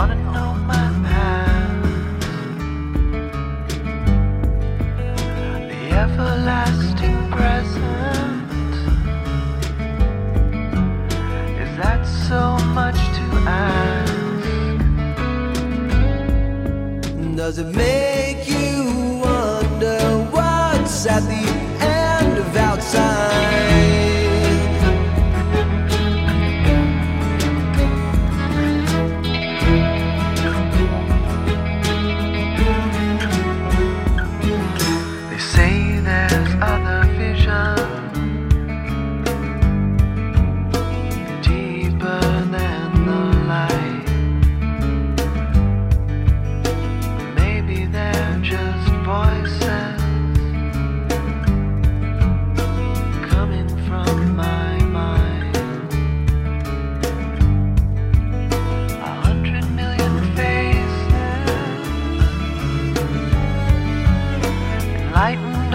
wanna know my path The everlasting present Is that so much to ask? Does it make you wonder what's at the end of outside?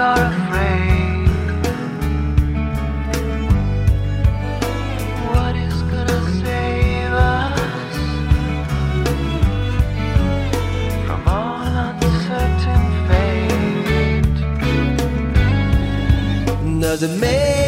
Or afraid. What is gonna save us from all uncertain fate? Does it make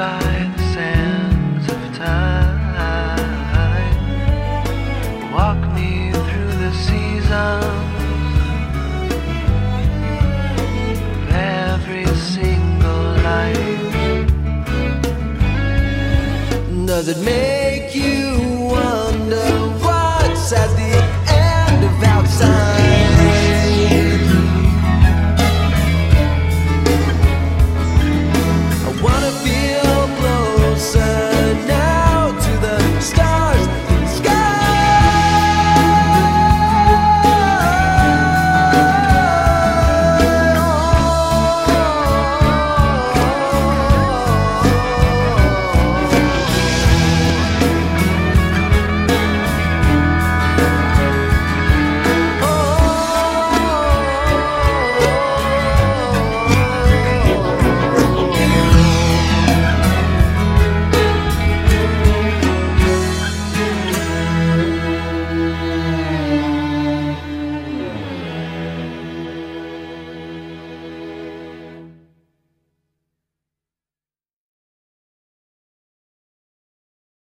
by the sands of time. Walk me through the seasons of every single life. Does it make